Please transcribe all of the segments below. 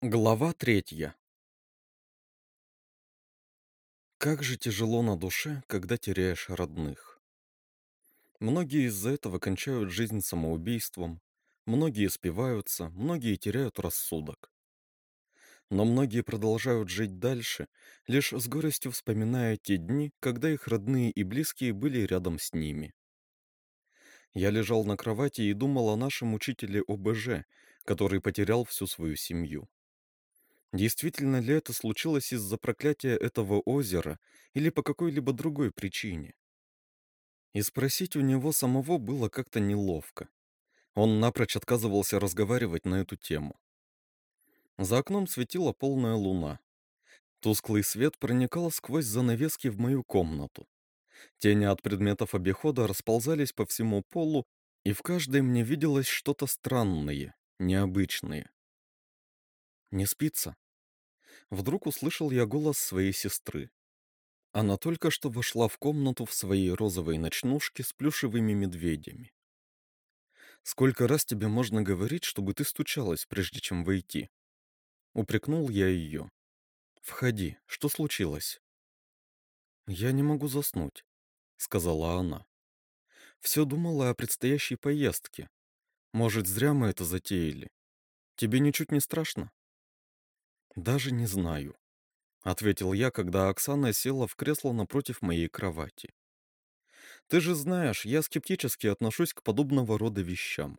Глава третья. Как же тяжело на душе, когда теряешь родных. Многие из-за этого кончают жизнь самоубийством, многие спиваются, многие теряют рассудок. Но многие продолжают жить дальше, лишь с горестью вспоминая те дни, когда их родные и близкие были рядом с ними. Я лежал на кровати и думал о нашем учителе ОБЖ, который потерял всю свою семью. Действительно ли это случилось из-за проклятия этого озера или по какой-либо другой причине? И спросить у него самого было как-то неловко. Он напрочь отказывался разговаривать на эту тему. За окном светила полная луна. Тусклый свет проникал сквозь занавески в мою комнату. Тени от предметов обихода расползались по всему полу, и в каждой мне виделось что-то странное, необычное. «Не спится?» Вдруг услышал я голос своей сестры. Она только что вошла в комнату в своей розовой ночнушке с плюшевыми медведями. «Сколько раз тебе можно говорить, чтобы ты стучалась, прежде чем войти?» Упрекнул я ее. «Входи, что случилось?» «Я не могу заснуть», — сказала она. «Все думала о предстоящей поездке. Может, зря мы это затеяли. Тебе ничуть не страшно?» «Даже не знаю», — ответил я, когда Оксана села в кресло напротив моей кровати. «Ты же знаешь, я скептически отношусь к подобного рода вещам.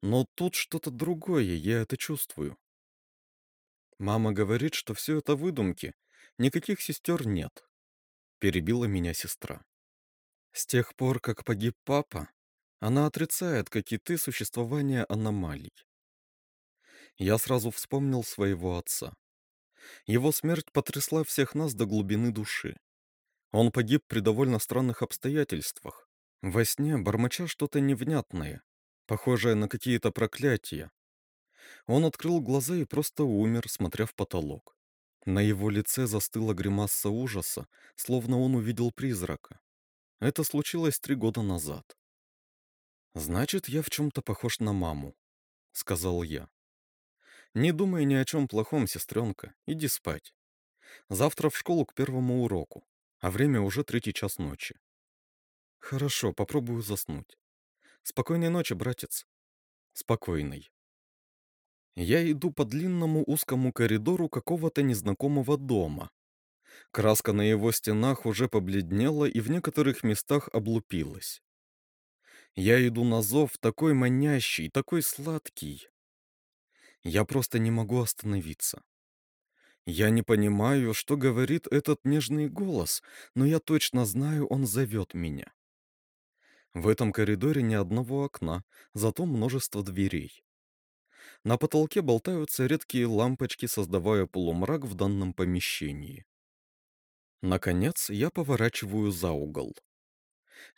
Но тут что-то другое, я это чувствую. Мама говорит, что все это выдумки, никаких сестер нет», — перебила меня сестра. «С тех пор, как погиб папа, она отрицает, как и ты, существование аномалий. Я сразу вспомнил своего отца. Его смерть потрясла всех нас до глубины души. Он погиб при довольно странных обстоятельствах. Во сне бормоча что-то невнятное, похожее на какие-то проклятия. Он открыл глаза и просто умер, смотря в потолок. На его лице застыла гримаса ужаса, словно он увидел призрака. Это случилось три года назад. «Значит, я в чем-то похож на маму», — сказал я. Не думай ни о чем плохом, сестренка. Иди спать. Завтра в школу к первому уроку, а время уже третий час ночи. Хорошо, попробую заснуть. Спокойной ночи, братец. Спокойной. Я иду по длинному узкому коридору какого-то незнакомого дома. Краска на его стенах уже побледнела и в некоторых местах облупилась. Я иду на зов такой манящий, такой сладкий. Я просто не могу остановиться. Я не понимаю, что говорит этот нежный голос, но я точно знаю, он зовет меня. В этом коридоре ни одного окна, зато множество дверей. На потолке болтаются редкие лампочки, создавая полумрак в данном помещении. Наконец, я поворачиваю за угол.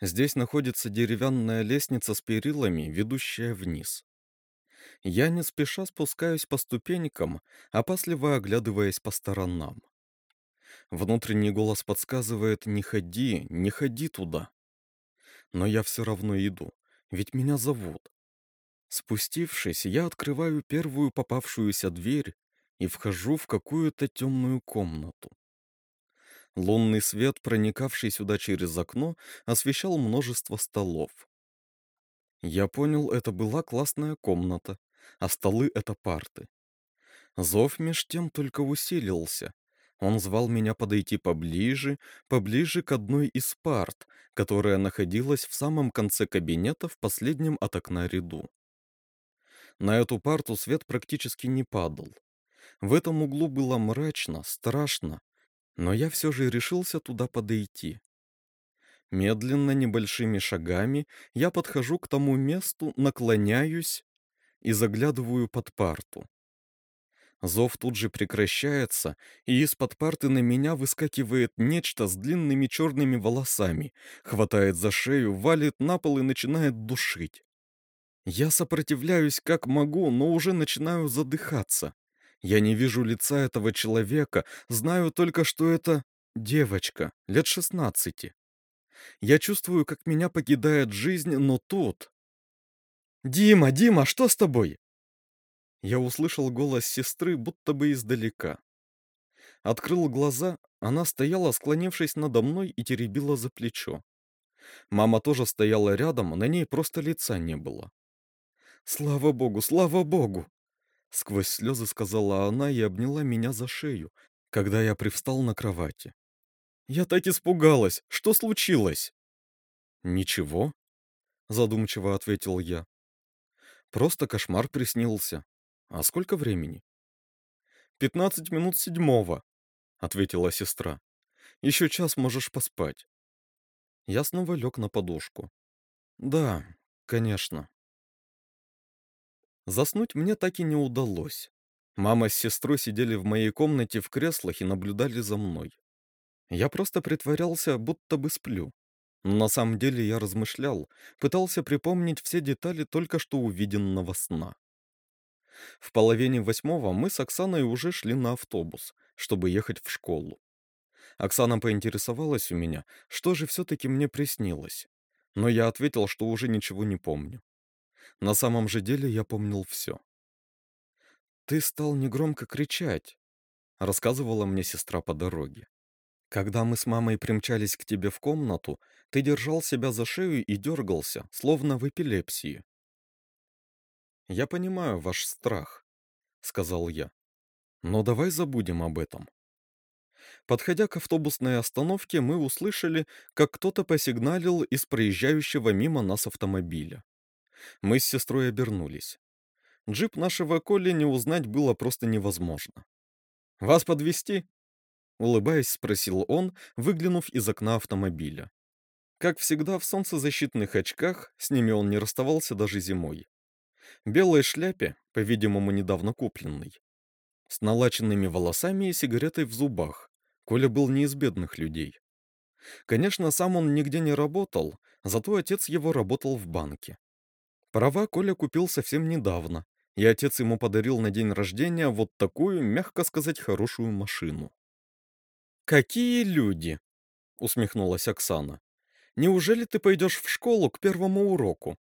Здесь находится деревянная лестница с перилами, ведущая вниз. Я не спеша спускаюсь по ступенькам, опасливо оглядываясь по сторонам. Внутренний голос подсказывает «не ходи, не ходи туда». Но я все равно иду, ведь меня зовут. Спустившись, я открываю первую попавшуюся дверь и вхожу в какую-то темную комнату. Лунный свет, проникавший сюда через окно, освещал множество столов. Я понял, это была классная комната, а столы — это парты. Зов меж тем только усилился. Он звал меня подойти поближе, поближе к одной из парт, которая находилась в самом конце кабинета в последнем от окна ряду. На эту парту свет практически не падал. В этом углу было мрачно, страшно, но я все же решился туда подойти. Медленно, небольшими шагами я подхожу к тому месту, наклоняюсь и заглядываю под парту. Зов тут же прекращается, и из-под парты на меня выскакивает нечто с длинными черными волосами, хватает за шею, валит на пол и начинает душить. Я сопротивляюсь как могу, но уже начинаю задыхаться. Я не вижу лица этого человека, знаю только, что это девочка, лет шестнадцати. Я чувствую, как меня покидает жизнь, но тут... «Дима, Дима, что с тобой?» Я услышал голос сестры, будто бы издалека. Открыл глаза, она стояла, склонившись надо мной и теребила за плечо. Мама тоже стояла рядом, на ней просто лица не было. «Слава богу, слава богу!» Сквозь слезы сказала она и обняла меня за шею, когда я привстал на кровати. «Я так испугалась! Что случилось?» «Ничего», — задумчиво ответил я. «Просто кошмар приснился. А сколько времени?» «Пятнадцать минут седьмого», — ответила сестра. «Еще час можешь поспать». Я снова лег на подушку. «Да, конечно». Заснуть мне так и не удалось. Мама с сестрой сидели в моей комнате в креслах и наблюдали за мной. Я просто притворялся, будто бы сплю. На самом деле я размышлял, пытался припомнить все детали только что увиденного сна. В половине восьмого мы с Оксаной уже шли на автобус, чтобы ехать в школу. Оксана поинтересовалась у меня, что же все-таки мне приснилось. Но я ответил, что уже ничего не помню. На самом же деле я помнил все. «Ты стал негромко кричать», — рассказывала мне сестра по дороге. «Когда мы с мамой примчались к тебе в комнату, ты держал себя за шею и дергался, словно в эпилепсии». «Я понимаю ваш страх», — сказал я. «Но давай забудем об этом». Подходя к автобусной остановке, мы услышали, как кто-то посигналил из проезжающего мимо нас автомобиля. Мы с сестрой обернулись. Джип нашего Колли не узнать было просто невозможно. «Вас подвести? Улыбаясь, спросил он, выглянув из окна автомобиля. Как всегда, в солнцезащитных очках, с ними он не расставался даже зимой. Белой шляпе, по-видимому, недавно купленной. С налаченными волосами и сигаретой в зубах. Коля был не из бедных людей. Конечно, сам он нигде не работал, зато отец его работал в банке. Права Коля купил совсем недавно, и отец ему подарил на день рождения вот такую, мягко сказать, хорошую машину. «Какие люди!» — усмехнулась Оксана. «Неужели ты пойдешь в школу к первому уроку?»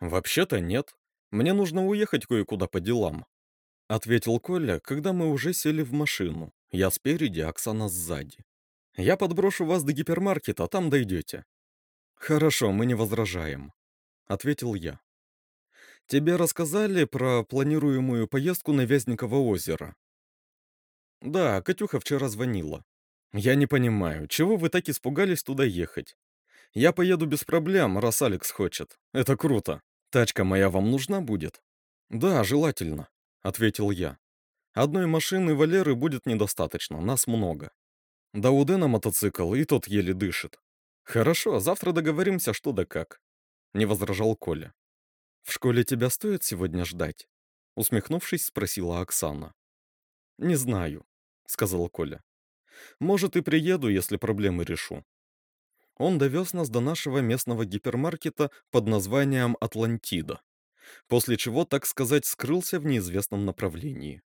«Вообще-то нет. Мне нужно уехать кое-куда по делам», — ответил Коля, когда мы уже сели в машину. Я спереди, Оксана сзади. «Я подброшу вас до гипермаркета, там дойдете». «Хорошо, мы не возражаем», ответил я. Тебе рассказали про планируемую поездку на Вязниково озеро? Да, Катюха вчера звонила. Я не понимаю, чего вы так испугались туда ехать? Я поеду без проблем, раз Алекс хочет. Это круто. Тачка моя вам нужна будет? Да, желательно, ответил я. Одной машины Валеры будет недостаточно, нас много. Да у Дэна мотоцикл, и тот еле дышит. Хорошо, завтра договоримся, что да как не возражал Коля. «В школе тебя стоит сегодня ждать?» Усмехнувшись, спросила Оксана. «Не знаю», — сказал Коля. «Может, и приеду, если проблемы решу». Он довез нас до нашего местного гипермаркета под названием «Атлантида», после чего, так сказать, скрылся в неизвестном направлении.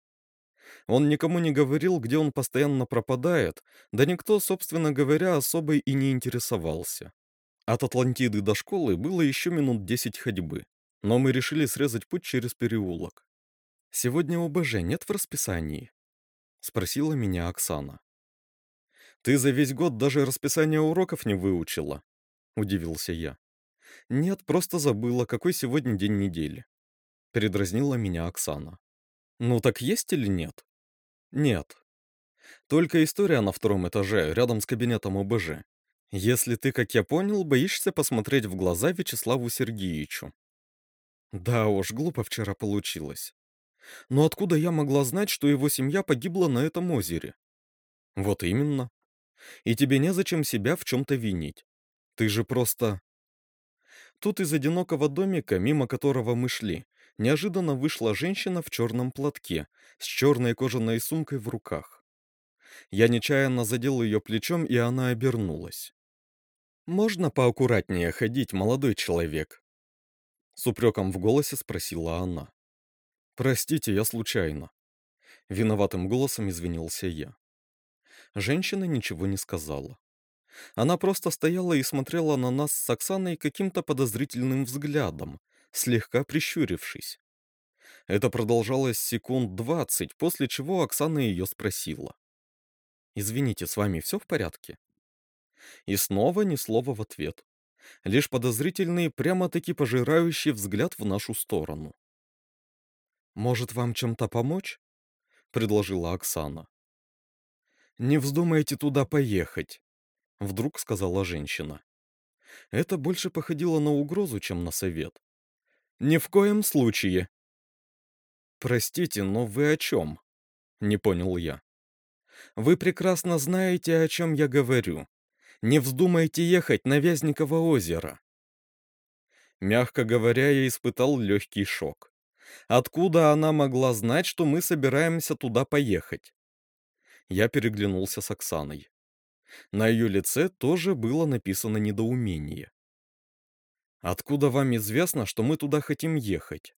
Он никому не говорил, где он постоянно пропадает, да никто, собственно говоря, особо и не интересовался. От Атлантиды до школы было еще минут десять ходьбы, но мы решили срезать путь через переулок. «Сегодня ОБЖ нет в расписании?» — спросила меня Оксана. «Ты за весь год даже расписание уроков не выучила?» — удивился я. «Нет, просто забыла, какой сегодня день недели». Передразнила меня Оксана. «Ну так есть или нет?» «Нет. Только история на втором этаже, рядом с кабинетом ОБЖ. Если ты, как я понял, боишься посмотреть в глаза Вячеславу Сергеевичу. Да уж, глупо вчера получилось. Но откуда я могла знать, что его семья погибла на этом озере? Вот именно. И тебе незачем себя в чем-то винить. Ты же просто... Тут из одинокого домика, мимо которого мы шли, неожиданно вышла женщина в черном платке, с черной кожаной сумкой в руках. Я нечаянно задел ее плечом, и она обернулась. «Можно поаккуратнее ходить, молодой человек?» С упреком в голосе спросила она. «Простите, я случайно». Виноватым голосом извинился я. Женщина ничего не сказала. Она просто стояла и смотрела на нас с Оксаной каким-то подозрительным взглядом, слегка прищурившись. Это продолжалось секунд двадцать, после чего Оксана ее спросила. «Извините, с вами все в порядке?» И снова ни слова в ответ. Лишь подозрительный, прямо-таки пожирающий взгляд в нашу сторону. «Может, вам чем-то помочь?» — предложила Оксана. «Не вздумайте туда поехать», — вдруг сказала женщина. Это больше походило на угрозу, чем на совет. «Ни в коем случае!» «Простите, но вы о чем?» — не понял я. «Вы прекрасно знаете, о чем я говорю. Не вздумайте ехать на Вязниково озеро». Мягко говоря, я испытал легкий шок. Откуда она могла знать, что мы собираемся туда поехать? Я переглянулся с Оксаной. На ее лице тоже было написано недоумение. «Откуда вам известно, что мы туда хотим ехать?»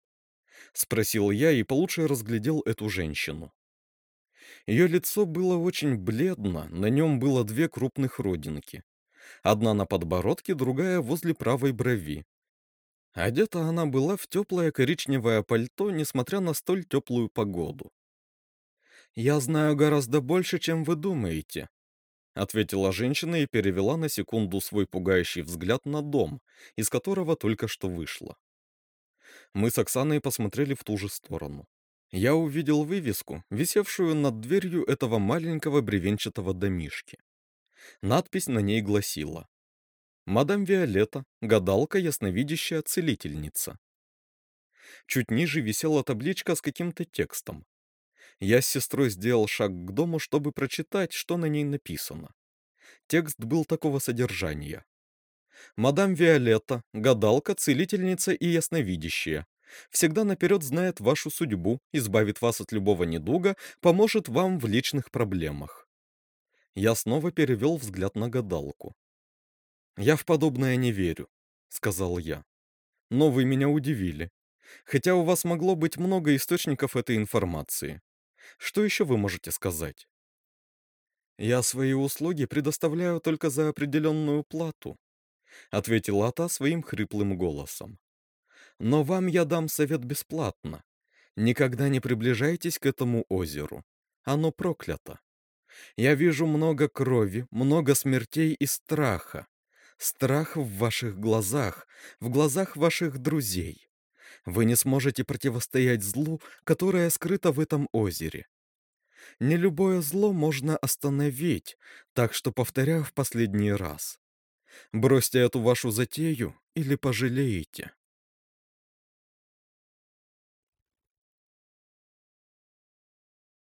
Спросил я и получше разглядел эту женщину. Ее лицо было очень бледно, на нем было две крупных родинки. Одна на подбородке, другая возле правой брови. Одета она была в теплое коричневое пальто, несмотря на столь теплую погоду. «Я знаю гораздо больше, чем вы думаете», — ответила женщина и перевела на секунду свой пугающий взгляд на дом, из которого только что вышла. Мы с Оксаной посмотрели в ту же сторону. Я увидел вывеску, висевшую над дверью этого маленького бревенчатого домишки. Надпись на ней гласила «Мадам Виолетта, гадалка, ясновидящая целительница». Чуть ниже висела табличка с каким-то текстом. Я с сестрой сделал шаг к дому, чтобы прочитать, что на ней написано. Текст был такого содержания. «Мадам Виолетта, гадалка, целительница и ясновидящая, всегда наперед знает вашу судьбу, избавит вас от любого недуга, поможет вам в личных проблемах». Я снова перевел взгляд на гадалку. «Я в подобное не верю», — сказал я. «Но вы меня удивили. Хотя у вас могло быть много источников этой информации. Что еще вы можете сказать? Я свои услуги предоставляю только за определенную плату, ответила та своим хриплым голосом. Но вам я дам совет бесплатно. Никогда не приближайтесь к этому озеру. Оно проклято. Я вижу много крови, много смертей и страха. Страх в ваших глазах, в глазах ваших друзей. Вы не сможете противостоять злу, которое скрыто в этом озере. Не любое зло можно остановить, так что повторяю в последний раз. Бросьте эту вашу затею или пожалеете.